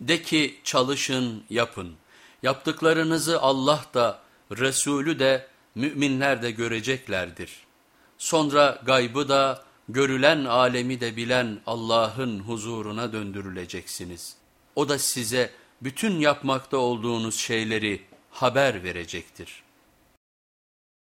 De ki çalışın yapın. Yaptıklarınızı Allah da Resulü de müminler de göreceklerdir. Sonra gaybı da görülen alemi de bilen Allah'ın huzuruna döndürüleceksiniz. O da size bütün yapmakta olduğunuz şeyleri haber verecektir.''